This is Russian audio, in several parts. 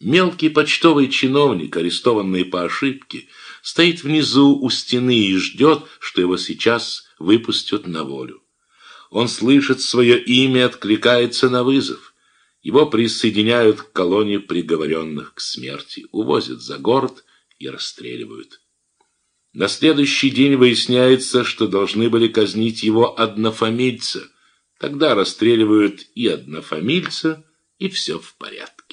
Мелкий почтовый чиновник, арестованный по ошибке, стоит внизу у стены и ждет, что его сейчас выпустят на волю. Он слышит свое имя, откликается на вызов. Его присоединяют к колонии приговоренных к смерти, увозят за город и расстреливают. На следующий день выясняется, что должны были казнить его однофамильца. Тогда расстреливают и однофамильца, и все в порядке.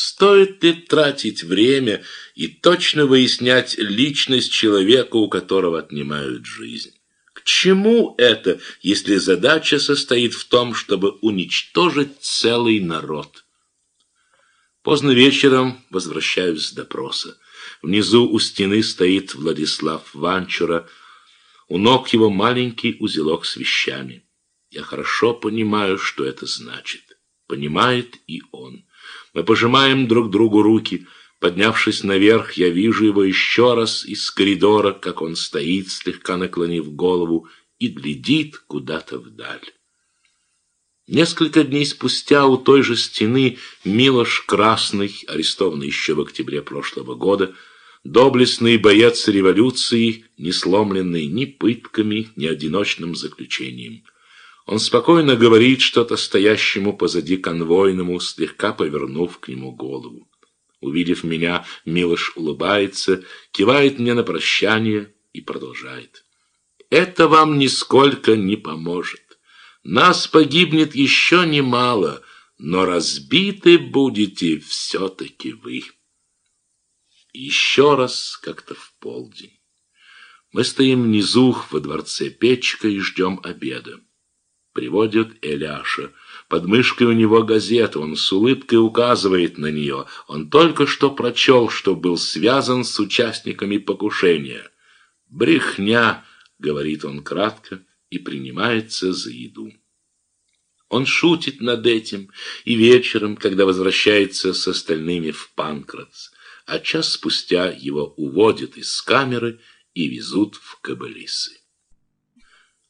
Стоит ли тратить время и точно выяснять личность человека, у которого отнимают жизнь? К чему это, если задача состоит в том, чтобы уничтожить целый народ? Поздно вечером возвращаюсь с допроса. Внизу у стены стоит Владислав Ванчура. У ног его маленький узелок с вещами. Я хорошо понимаю, что это значит. Понимает и он. Мы пожимаем друг другу руки. Поднявшись наверх, я вижу его еще раз из коридора, как он стоит, слегка наклонив голову, и глядит куда-то вдаль. Несколько дней спустя у той же стены Милош Красный, арестованный еще в октябре прошлого года, доблестный боец революции, не сломленный ни пытками, ни одиночным заключением. Он спокойно говорит что-то стоящему позади конвойному, слегка повернув к нему голову. Увидев меня, Милош улыбается, кивает мне на прощание и продолжает. «Это вам нисколько не поможет. Нас погибнет еще немало, но разбиты будете все-таки вы. Еще раз как-то в полдень. Мы стоим внизу во дворце Печка и ждем обеда. Приводят Эляша. Под мышкой у него газета, он с улыбкой указывает на нее. Он только что прочел, что был связан с участниками покушения. «Брехня», — говорит он кратко, и принимается за еду. Он шутит над этим и вечером, когда возвращается с остальными в Панкратс, а час спустя его уводят из камеры и везут в Кабалисы.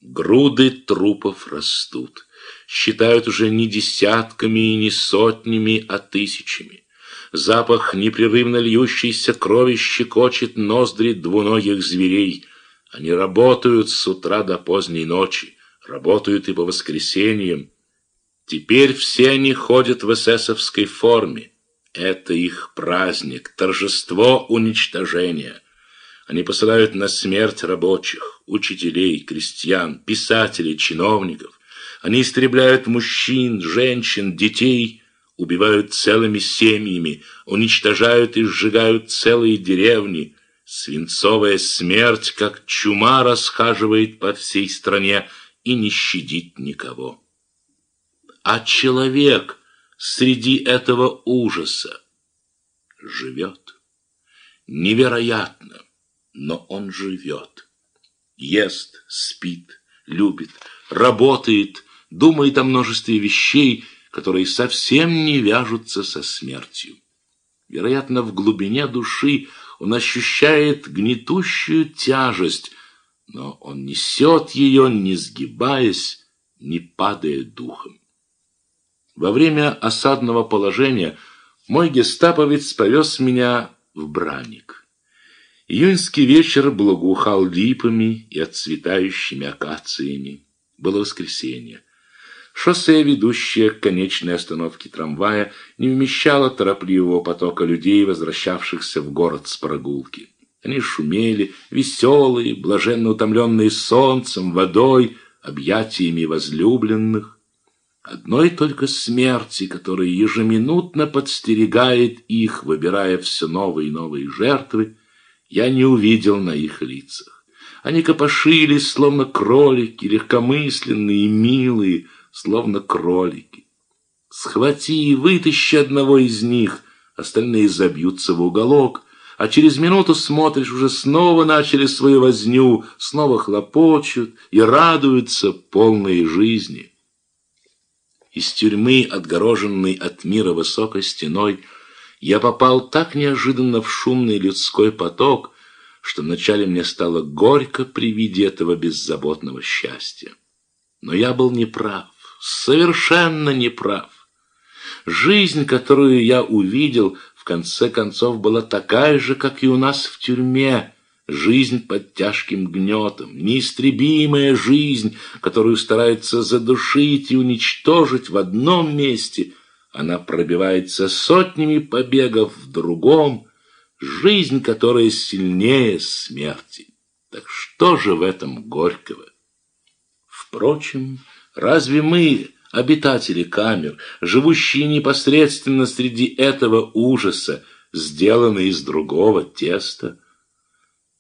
Груды трупов растут. Считают уже не десятками и не сотнями, а тысячами. Запах непрерывно льющейся крови щекочет ноздри двуногих зверей – они работают с утра до поздней ночи, работают и по воскресеньям. Теперь все они ходят в эсэсовской форме. Это их праздник, торжество уничтожения. Они посылают на смерть рабочих, учителей, крестьян, писателей, чиновников. Они истребляют мужчин, женщин, детей, убивают целыми семьями, уничтожают и сжигают целые деревни – Свинцовая смерть, как чума, расхаживает по всей стране и не щадит никого. А человек среди этого ужаса живет. Невероятно, но он живет. Ест, спит, любит, работает, думает о множестве вещей, которые совсем не вяжутся со смертью. Вероятно, в глубине души он ощущает гнетущую тяжесть, но он несет ее, не сгибаясь, не падая духом. Во время осадного положения мой гестаповец повез меня в Браник. Июньский вечер благоухал липами и отцветающими акациями. Было воскресенье. Шоссе, ведущее к конечной остановке трамвая, не вмещало торопливого потока людей, возвращавшихся в город с прогулки. Они шумели, веселые, блаженно утомленные солнцем, водой, объятиями возлюбленных. Одной только смерти, которая ежеминутно подстерегает их, выбирая все новые и новые жертвы, я не увидел на их лицах. Они копошились, словно кролики, легкомысленные и милые, словно кролики. Схвати и вытащи одного из них, остальные забьются в уголок, а через минуту смотришь, уже снова начали свою возню, снова хлопочут и радуются полной жизни. Из тюрьмы, отгороженной от мира высокой стеной, я попал так неожиданно в шумный людской поток, что вначале мне стало горько при виде этого беззаботного счастья. Но я был неправ совершенно неправ. Жизнь, которую я увидел, в конце концов была такая же, как и у нас в тюрьме. Жизнь под тяжким гнетом, неистребимая жизнь, которую стараются задушить и уничтожить в одном месте. Она пробивается сотнями побегов в другом. Жизнь, которая сильнее смерти. Так что же в этом горького? Впрочем, разве мы, обитатели камер, живущие непосредственно среди этого ужаса, сделаны из другого теста?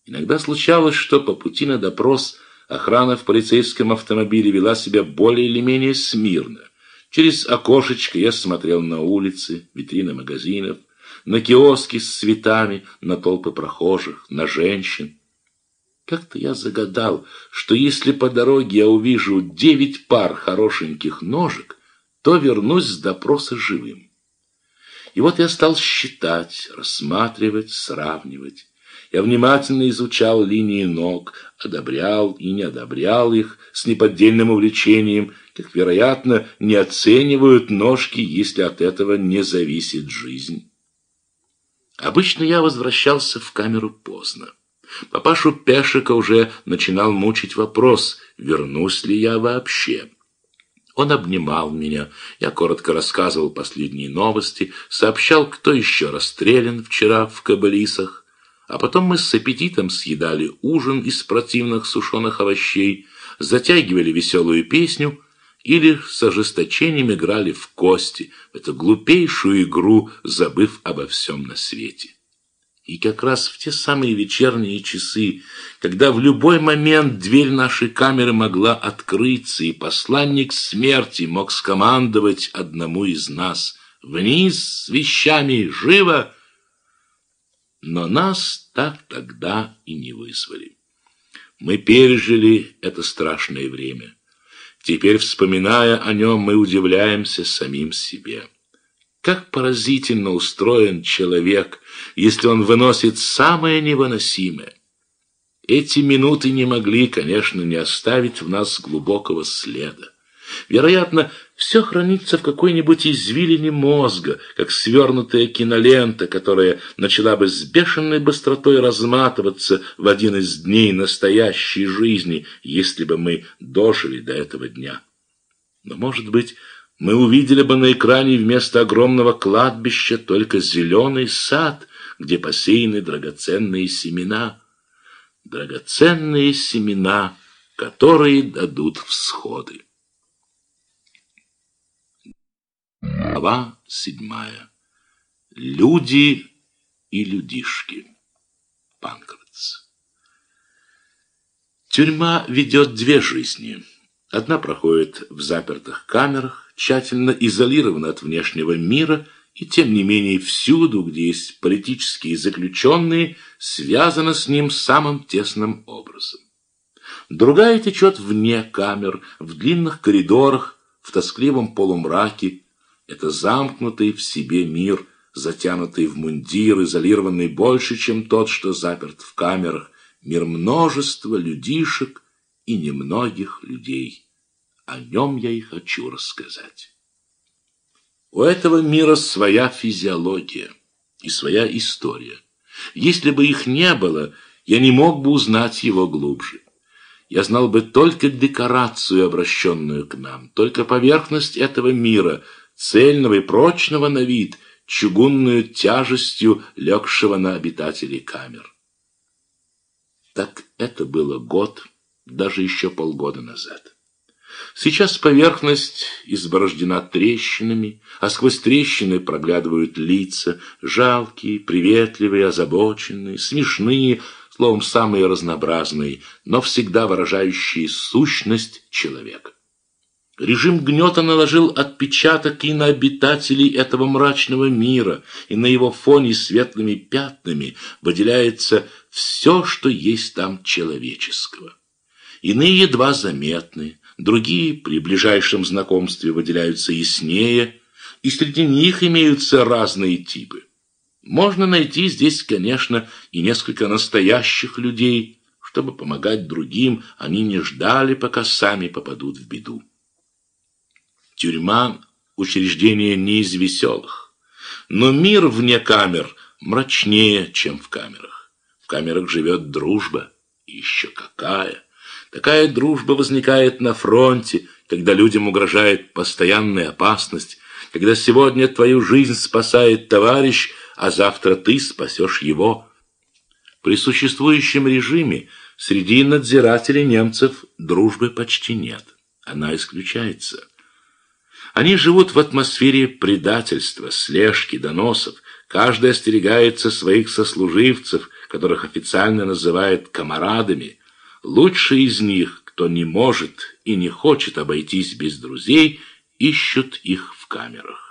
Иногда случалось, что по пути на допрос охрана в полицейском автомобиле вела себя более или менее смирно. Через окошечко я смотрел на улицы, витрины магазинов, на киоски с цветами, на толпы прохожих, на женщин. Как-то я загадал, что если по дороге я увижу девять пар хорошеньких ножек, то вернусь с допроса живым. И вот я стал считать, рассматривать, сравнивать. Я внимательно изучал линии ног, одобрял и не одобрял их с неподдельным увлечением, как, вероятно, не оценивают ножки, если от этого не зависит жизнь. Обычно я возвращался в камеру поздно. Папашу Пешика уже начинал мучить вопрос, вернусь ли я вообще. Он обнимал меня, я коротко рассказывал последние новости, сообщал, кто еще расстрелян вчера в Кабалисах, а потом мы с аппетитом съедали ужин из противных сушеных овощей, затягивали веселую песню или с ожесточением играли в кости, в эту глупейшую игру, забыв обо всем на свете. И как раз в те самые вечерние часы, когда в любой момент дверь нашей камеры могла открыться, и посланник смерти мог скомандовать одному из нас «Вниз с вещами! Живо!» Но нас так тогда и не вызвали. Мы пережили это страшное время. Теперь, вспоминая о нем, мы удивляемся самим себе. Как поразительно устроен человек, если он выносит самое невыносимое. Эти минуты не могли, конечно, не оставить в нас глубокого следа. Вероятно, все хранится в какой-нибудь извилине мозга, как свернутая кинолента, которая начала бы с бешеной быстротой разматываться в один из дней настоящей жизни, если бы мы дожили до этого дня. Но, может быть, мы увидели бы на экране вместо огромного кладбища только зеленый сад, где посеяны драгоценные семена. Драгоценные семена, которые дадут всходы. Глава седьмая. Люди и людишки. Панкратц. Тюрьма ведет две жизни. Одна проходит в запертых камерах, тщательно изолирован от внешнего мира и, тем не менее, всюду, где есть политические заключенные, связана с ним самым тесным образом. Другая течет вне камер, в длинных коридорах, в тоскливом полумраке. Это замкнутый в себе мир, затянутый в мундир, изолированный больше, чем тот, что заперт в камерах, мир множества людишек и немногих людей. О нем я и хочу рассказать. У этого мира своя физиология и своя история. Если бы их не было, я не мог бы узнать его глубже. Я знал бы только декорацию, обращенную к нам, только поверхность этого мира, цельного и прочного на вид, чугунную тяжестью, легшего на обитателей камер. Так это было год, даже еще полгода назад. Сейчас поверхность изборождена трещинами, а сквозь трещины проглядывают лица, жалкие, приветливые, озабоченные, смешные, словом, самые разнообразные, но всегда выражающие сущность человека. Режим гнета наложил отпечаток и на обитателей этого мрачного мира, и на его фоне светлыми пятнами выделяется все, что есть там человеческого. Иные едва заметны, другие при ближайшем знакомстве выделяются яснее, и среди них имеются разные типы. Можно найти здесь, конечно, и несколько настоящих людей, чтобы помогать другим, они не ждали, пока сами попадут в беду. Тюрьма учреждение не из веселых. Но мир вне камер мрачнее, чем в камерах. В камерах живет дружба, и еще какая. Такая дружба возникает на фронте, когда людям угрожает постоянная опасность, когда сегодня твою жизнь спасает товарищ, а завтра ты спасешь его. При существующем режиме среди надзирателей немцев дружбы почти нет. Она исключается. Они живут в атмосфере предательства, слежки, доносов. Каждый остерегается своих сослуживцев, которых официально называют комарадами. Лучшие из них, кто не может и не хочет обойтись без друзей, ищут их в камерах.